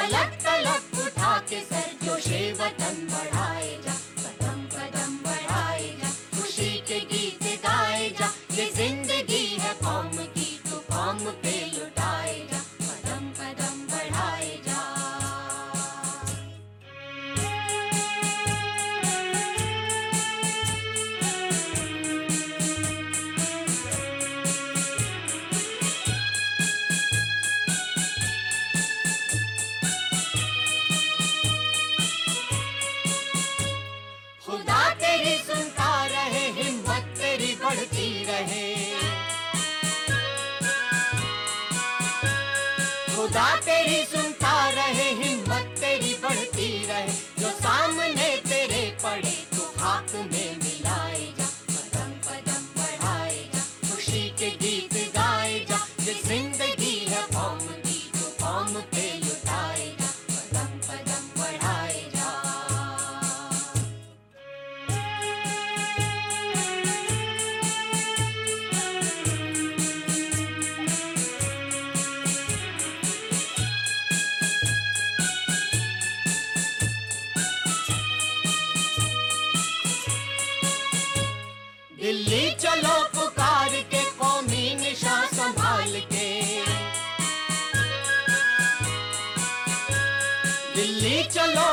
फलक पलक उठा के सर जोशे वतन बढ़ाए जा, कदम कदम बढ़ाए जा, खुशी के गीत गाए जा। ये ज़िंदगी है कौम की तो कौम पे लुटाए da perícia दिल्ली चलो पुकार के कौमी निशा संभाल के। दिल्ली चलो